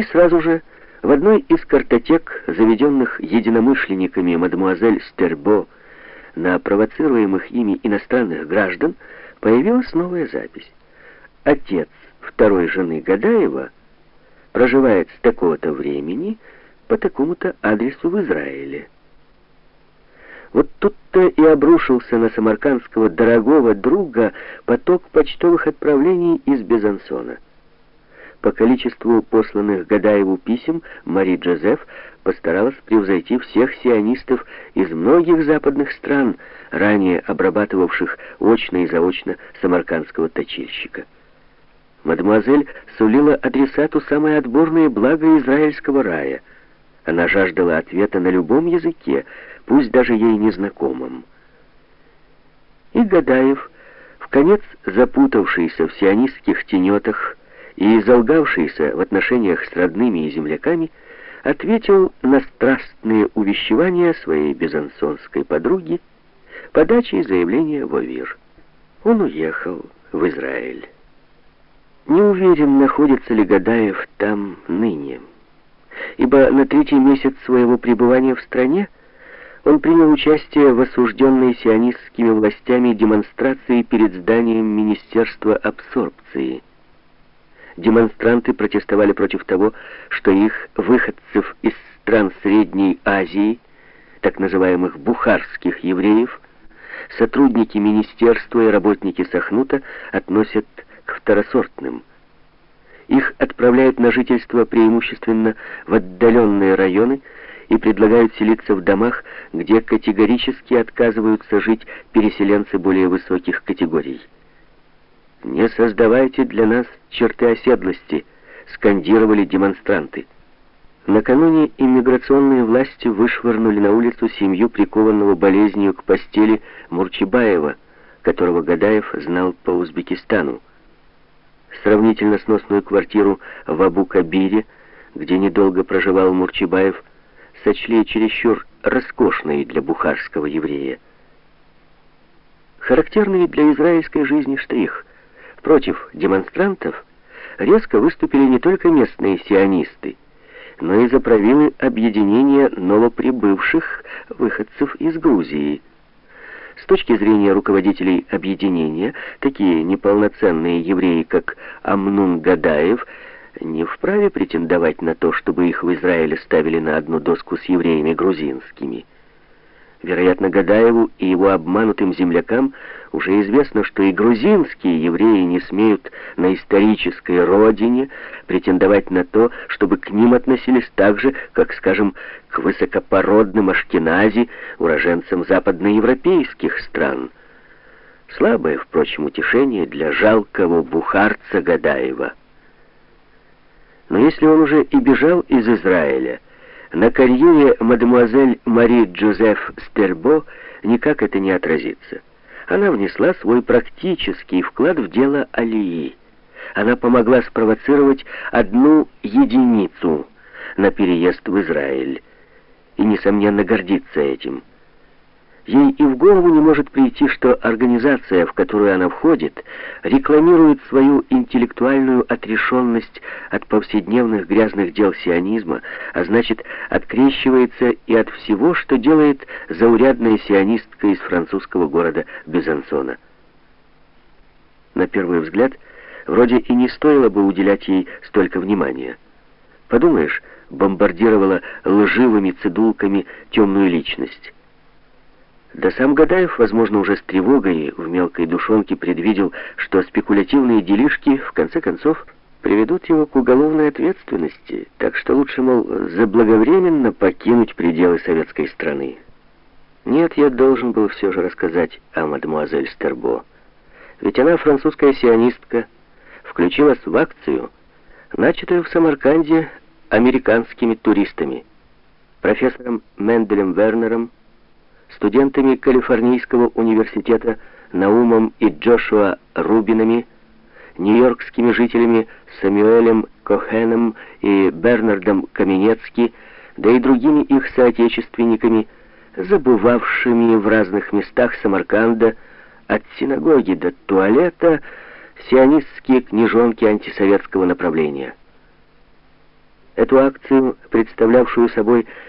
И сразу же в одной из картотек, заведенных единомышленниками мадемуазель Стербо на провоцируемых ими иностранных граждан, появилась новая запись. Отец второй жены Гадаева проживает с такого-то времени по такому-то адресу в Израиле. Вот тут-то и обрушился на самаркандского дорогого друга поток почтовых отправлений из Безансона. По количеству посланных Гадаеву писем Мари Джозеф постаралась превзойти всех сионистов из многих западных стран, ранее обрабатывавших очно и заочно самаркандского точильщика. Мадемуазель сулила адресату самое отборное благо израильского рая. Она жаждала ответа на любом языке, пусть даже ей незнакомым. И Гадаев, в конец запутавшийся в сионистских тенетах и залгавшийся в отношениях с родными и земляками, ответил на страстные увещевания своей безансонской подруги подачей заявления в Овир. Он уехал в Израиль. Не уверен, находится ли Гадаев там ныне, ибо на третий месяц своего пребывания в стране он принял участие в осужденной сионистскими властями демонстрации перед зданием Министерства абсорбции. Демонстранты протестовали против того, что их выходцев из стран Средней Азии, так называемых бухарских евреев, сотрудники министерства и работники Сахнута относят к второсортным. Их отправляют на жительство преимущественно в отдаленные районы и предлагают селиться в домах, где категорически отказываются жить переселенцы более высоких категорий. «Не создавайте для нас черты оседлости», — скандировали демонстранты. Накануне иммиграционные власти вышвырнули на улицу семью прикованного болезнью к постели Мурчибаева, которого Гадаев знал по Узбекистану сравнительно сносную квартиру в Абу-Кабире, где недолго проживал Мурчибаев, сочли чересчур роскошной для бухарского еврея. Характерный для израильской жизни штрих. Против демонстрантов резко выступили не только местные сионисты, но и заправилы объединения новоприбывших выходцев из Грузии – с точки зрения руководителей объединения, такие неполноценные евреи, как Амнун Гадаев, не вправе претендовать на то, чтобы их в Израиле ставили на одну доску с евреями грузинскими. Вероятно, Гадаеву и его обманутым землякам уже известно, что и грузинские евреи не смеют на исторической родине претендовать на то, чтобы к ним относились так же, как, скажем, к высокопородным ашкенази, уроженцам западноевропейских стран. Слабое, впрочем, утешение для жалкого бухарца Гадаева. Но если он уже и бежал из Израиля, на карьере мадемуазель Мари Джозеф Стербо никак это не отразится. Она внесла свой практический вклад в дело Алии. Она помогла спровоцировать одну единицу на переезд в Израиль и, несомненно, гордится этим. Ей и в голову не может прийти, что организация, в которую она входит, рекламирует свою интеллектуальную отрешенность от повседневных грязных дел сионизма, а значит, открещивается и от всего, что делает заурядная сионистка из французского города Безансона. На первый взгляд, вроде и не стоило бы уделять ей столько внимания. Подумаешь, бомбардировала лживыми цедулками темную личность. Да сам Гадаев, возможно, уже с тревогой в мелкой душонке предвидел, что спекулятивные делишки, в конце концов, приведут его к уголовной ответственности, так что лучше, мол, заблаговременно покинуть пределы советской страны. Нет, я должен был все же рассказать о мадемуазель Стербо. Ведь она французская сионистка, включилась в акцию, начатую в Самарканде американскими туристами, профессором Менделем Вернером, студентами Калифорнийского университета Наумом и Джошуа Рубинами, нью-йоркскими жителями Самюэлем Кохеном и Бернардом Каменецки, да и другими их соотечественниками, забывавшими в разных местах Самарканда от синагоги до туалета сионистские книжонки антисоветского направления. Эту акцию, представлявшую собой